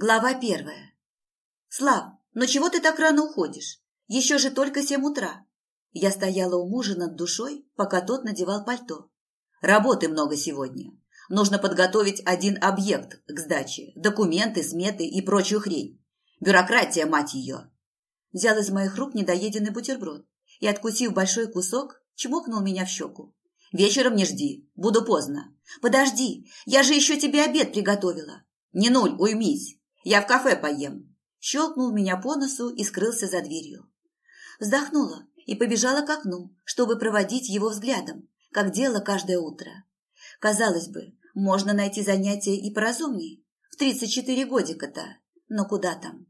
Глава первая. «Слав, ну чего ты так рано уходишь? Еще же только семь утра». Я стояла у мужа над душой, пока тот надевал пальто. «Работы много сегодня. Нужно подготовить один объект к сдаче, документы, сметы и прочую хрень. Бюрократия, мать ее!» Взял из моих рук недоеденный бутерброд и, откусив большой кусок, чмокнул меня в щеку. «Вечером не жди, буду поздно». «Подожди, я же еще тебе обед приготовила». «Не нуль, уймись, я в кафе поем». Щелкнул меня по носу и скрылся за дверью. Вздохнула и побежала к окну, чтобы проводить его взглядом, как делала каждое утро. Казалось бы, можно найти занятия и поразумней. В 34 годика-то. Но куда там?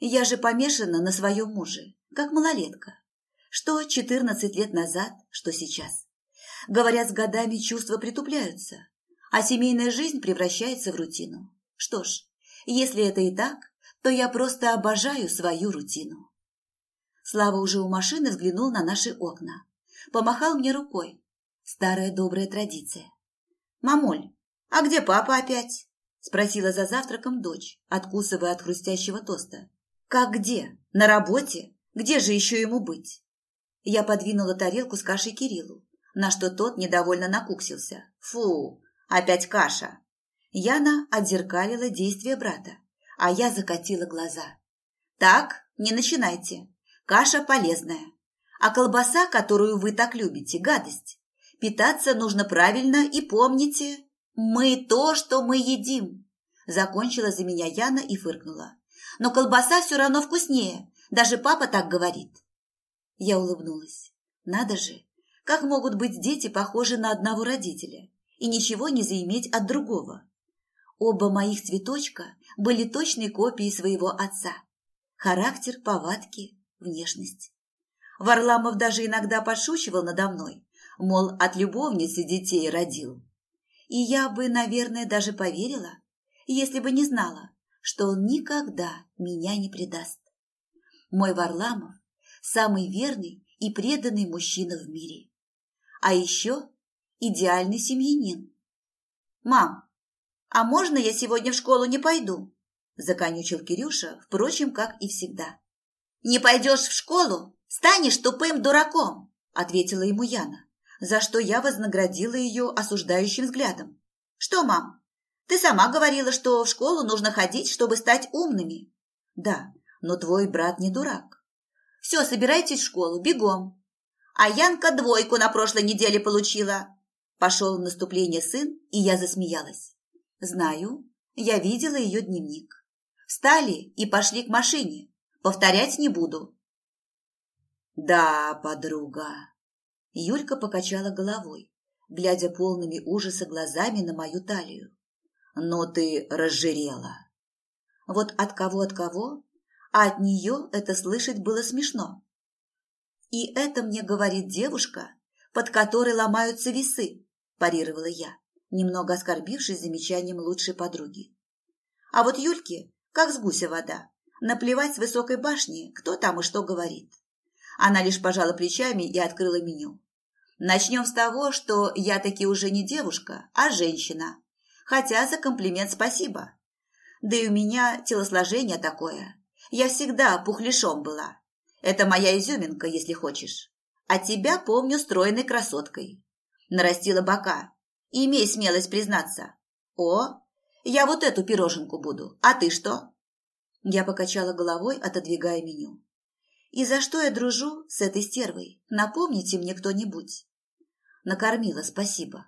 Я же помешана на своем муже, как малолетка. Что 14 лет назад, что сейчас. Говорят, с годами чувства притупляются, а семейная жизнь превращается в рутину. Что ж, если это и так, то я просто обожаю свою рутину. Слава уже у машины взглянул на наши окна. Помахал мне рукой. Старая добрая традиция. «Мамуль, а где папа опять?» Спросила за завтраком дочь, откусывая от хрустящего тоста. «Как где? На работе? Где же еще ему быть?» Я подвинула тарелку с кашей Кириллу, на что тот недовольно накуксился. «Фу, опять каша!» Яна отзеркалила действия брата, а я закатила глаза. «Так, не начинайте. Каша полезная. А колбаса, которую вы так любите, гадость. Питаться нужно правильно и помните, мы то, что мы едим». Закончила за меня Яна и фыркнула. «Но колбаса все равно вкуснее. Даже папа так говорит». Я улыбнулась. «Надо же, как могут быть дети похожи на одного родителя и ничего не заиметь от другого?» Оба моих цветочка были точной копией своего отца. Характер, повадки, внешность. Варламов даже иногда подшучивал надо мной, мол, от любовницы детей родил. И я бы, наверное, даже поверила, если бы не знала, что он никогда меня не предаст. Мой Варламов – самый верный и преданный мужчина в мире. А еще идеальный семьянин. «Мам, «А можно я сегодня в школу не пойду?» – законючил Кирюша, впрочем, как и всегда. «Не пойдешь в школу, станешь тупым дураком», – ответила ему Яна, за что я вознаградила ее осуждающим взглядом. «Что, мам, ты сама говорила, что в школу нужно ходить, чтобы стать умными». «Да, но твой брат не дурак». «Все, собирайтесь в школу, бегом». «А Янка двойку на прошлой неделе получила». Пошел в наступление сын, и я засмеялась. Знаю, я видела ее дневник. Встали и пошли к машине. Повторять не буду. Да, подруга. Юлька покачала головой, глядя полными ужаса глазами на мою талию. Но ты разжирела. Вот от кого от кого, а от нее это слышать было смешно. И это мне говорит девушка, под которой ломаются весы, парировала я немного оскорбившись замечанием лучшей подруги. А вот Юльке, как с гуся вода, наплевать с высокой башни, кто там и что говорит. Она лишь пожала плечами и открыла меню. Начнем с того, что я таки уже не девушка, а женщина. Хотя за комплимент спасибо. Да и у меня телосложение такое. Я всегда пухляшом была. Это моя изюминка, если хочешь. А тебя помню стройной красоткой. Нарастила бока, Имей смелость признаться. О, я вот эту пироженку буду. А ты что? Я покачала головой, отодвигая меню. И за что я дружу с этой стервой? Напомните мне кто-нибудь. Накормила, спасибо.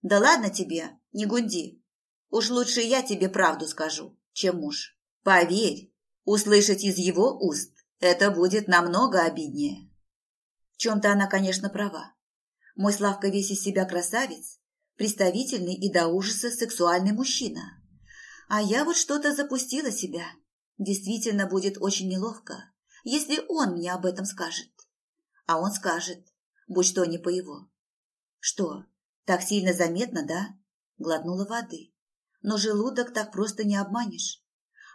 Да ладно тебе, не гунди. Уж лучше я тебе правду скажу, чем муж. Поверь, услышать из его уст это будет намного обиднее. В чем-то она, конечно, права. Мой Славка весь из себя красавец, представительный и до ужаса сексуальный мужчина. А я вот что-то запустила себя. Действительно будет очень неловко, если он мне об этом скажет. А он скажет, будь что не по его. Что, так сильно заметно, да? Глотнула воды. Но желудок так просто не обманешь.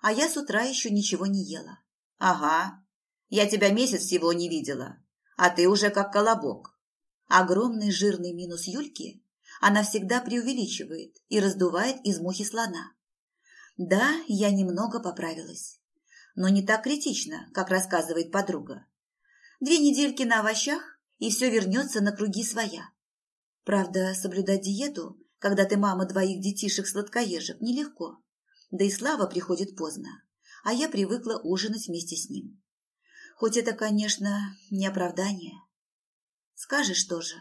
А я с утра еще ничего не ела. Ага, я тебя месяц всего не видела, а ты уже как колобок. Огромный жирный минус Юльки она всегда преувеличивает и раздувает из мухи слона. Да, я немного поправилась. Но не так критично, как рассказывает подруга. Две недельки на овощах, и все вернется на круги своя. Правда, соблюдать диету, когда ты мама двоих детишек-сладкоежек, нелегко. Да и Слава приходит поздно, а я привыкла ужинать вместе с ним. Хоть это, конечно, не оправдание. Скажешь тоже.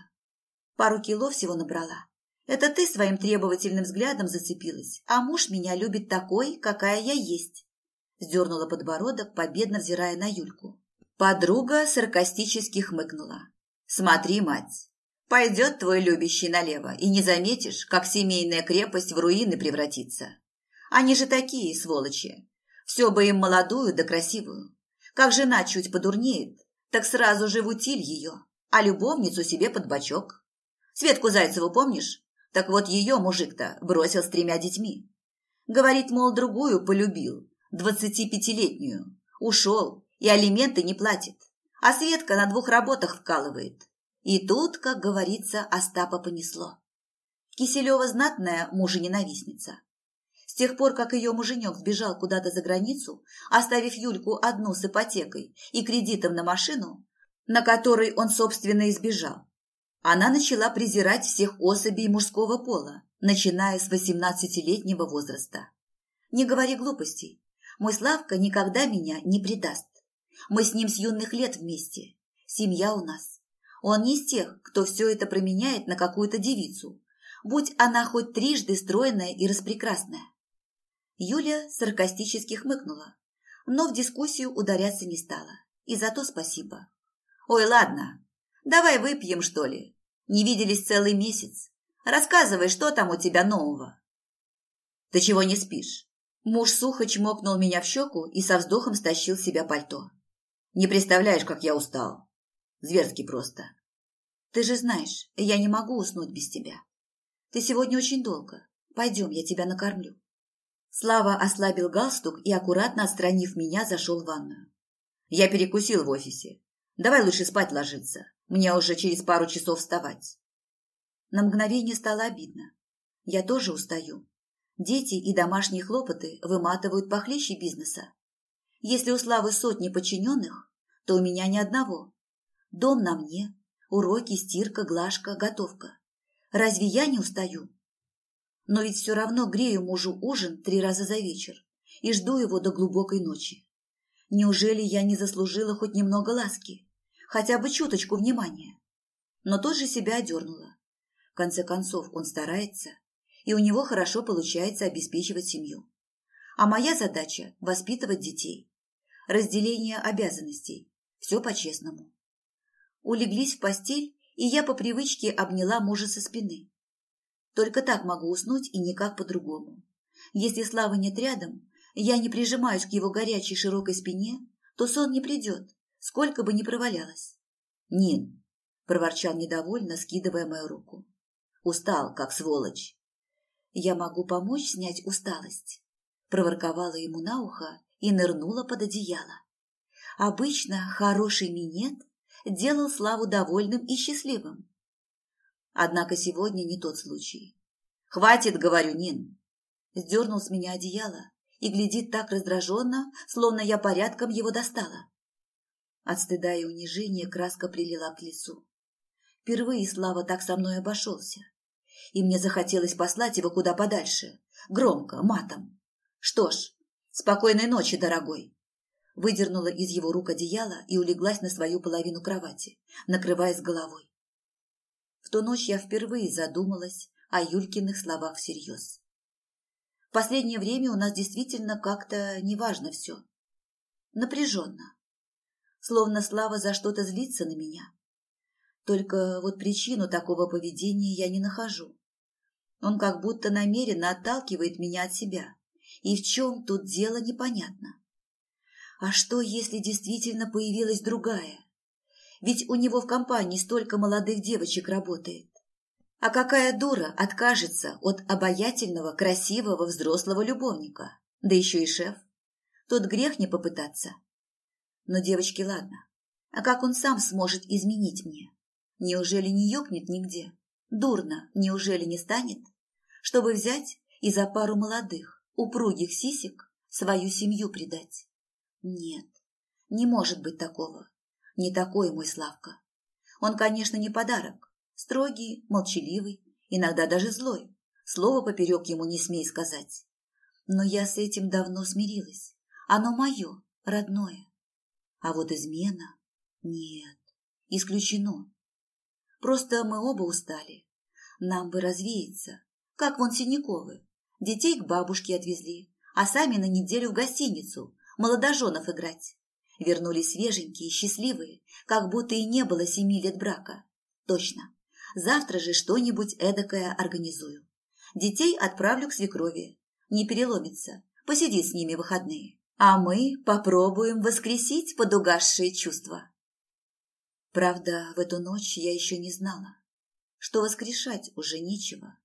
Пару кило всего набрала. Это ты своим требовательным взглядом зацепилась, а муж меня любит такой, какая я есть. Сдернула подбородок, победно взирая на Юльку. Подруга саркастически хмыкнула. Смотри, мать, пойдет твой любящий налево, и не заметишь, как семейная крепость в руины превратится. Они же такие, сволочи. Все бы им молодую да красивую. Как жена чуть подурнеет, так сразу же в утиль ее, а любовницу себе под бочок. Светку Зайцеву помнишь? Так вот ее мужик-то бросил с тремя детьми. Говорит, мол, другую полюбил, двадцатипятилетнюю. Ушел и алименты не платит. А Светка на двух работах вкалывает. И тут, как говорится, Остапа понесло. Киселева знатная мужа-ненавистница. С тех пор, как ее муженек сбежал куда-то за границу, оставив Юльку одну с ипотекой и кредитом на машину, на которой он, собственно, избежал, она начала презирать всех особей мужского пола, начиная с восемнадцатилетнего возраста. Не говори глупостей. Мой Славка никогда меня не предаст. Мы с ним с юных лет вместе. Семья у нас. Он не из тех, кто все это променяет на какую-то девицу, будь она хоть трижды стройная и распрекрасная. Юля саркастически хмыкнула, но в дискуссию ударяться не стала. И за то спасибо. «Ой, ладно, давай выпьем, что ли? Не виделись целый месяц. Рассказывай, что там у тебя нового?» «Ты чего не спишь?» Муж сухо чмокнул меня в щеку и со вздохом стащил с себя пальто. «Не представляешь, как я устал. Зверски просто. Ты же знаешь, я не могу уснуть без тебя. Ты сегодня очень долго. Пойдем, я тебя накормлю». Слава ослабил галстук и, аккуратно отстранив меня, зашел в ванную. «Я перекусил в офисе. Давай лучше спать ложиться. Мне уже через пару часов вставать». На мгновение стало обидно. Я тоже устаю. Дети и домашние хлопоты выматывают похлеще бизнеса. Если у Славы сотни подчиненных, то у меня ни одного. Дом на мне, уроки, стирка, глажка, готовка. Разве я не устаю? но ведь все равно грею мужу ужин три раза за вечер и жду его до глубокой ночи. Неужели я не заслужила хоть немного ласки, хотя бы чуточку внимания? Но тут же себя одернула. В конце концов, он старается, и у него хорошо получается обеспечивать семью. А моя задача – воспитывать детей. Разделение обязанностей. Все по-честному. Улеглись в постель, и я по привычке обняла мужа со спины. Только так могу уснуть и никак по-другому. Если Славы нет рядом, я не прижимаюсь к его горячей широкой спине, то сон не придет, сколько бы ни провалялась. «Нин», – проворчал недовольно, скидывая мою руку. «Устал, как сволочь». «Я могу помочь снять усталость», – проворковала ему на ухо и нырнула под одеяло. Обычно хороший минет делал Славу довольным и счастливым. Однако сегодня не тот случай. «Хватит, — говорю, Нин!» Сдернул с меня одеяло и глядит так раздраженно, словно я порядком его достала. От стыда и унижения краска прилила к лицу. Впервые Слава так со мной обошелся. И мне захотелось послать его куда подальше, громко, матом. Что ж, спокойной ночи, дорогой. Выдернула из его рук одеяло и улеглась на свою половину кровати, накрываясь головой. В ту ночь я впервые задумалась о Юлькиных словах всерьез. В последнее время у нас действительно как-то неважно все. Напряженно. Словно Слава за что-то злится на меня. Только вот причину такого поведения я не нахожу. Он как будто намеренно отталкивает меня от себя. И в чем тут дело непонятно. А что, если действительно появилась другая, ведь у него в компании столько молодых девочек работает. А какая дура откажется от обаятельного, красивого, взрослого любовника? Да еще и шеф. Тут грех не попытаться. Но, девочки, ладно. А как он сам сможет изменить мне? Неужели не ёкнет нигде? Дурно, неужели не станет? Чтобы взять и за пару молодых, упругих сисек свою семью предать. Нет, не может быть такого. Не такой мой Славка. Он, конечно, не подарок. Строгий, молчаливый, иногда даже злой. Слово поперек ему не смей сказать. Но я с этим давно смирилась. Оно мое, родное. А вот измена? Нет, исключено. Просто мы оба устали. Нам бы развеяться, как вон Синяковы. Детей к бабушке отвезли, а сами на неделю в гостиницу, молодоженов играть. Вернулись свеженькие, счастливые, как будто и не было семи лет брака. Точно. Завтра же что-нибудь эдакое организую. Детей отправлю к свекрови. Не переломится. Посиди с ними выходные. А мы попробуем воскресить подугасшие чувства. Правда, в эту ночь я еще не знала, что воскрешать уже нечего.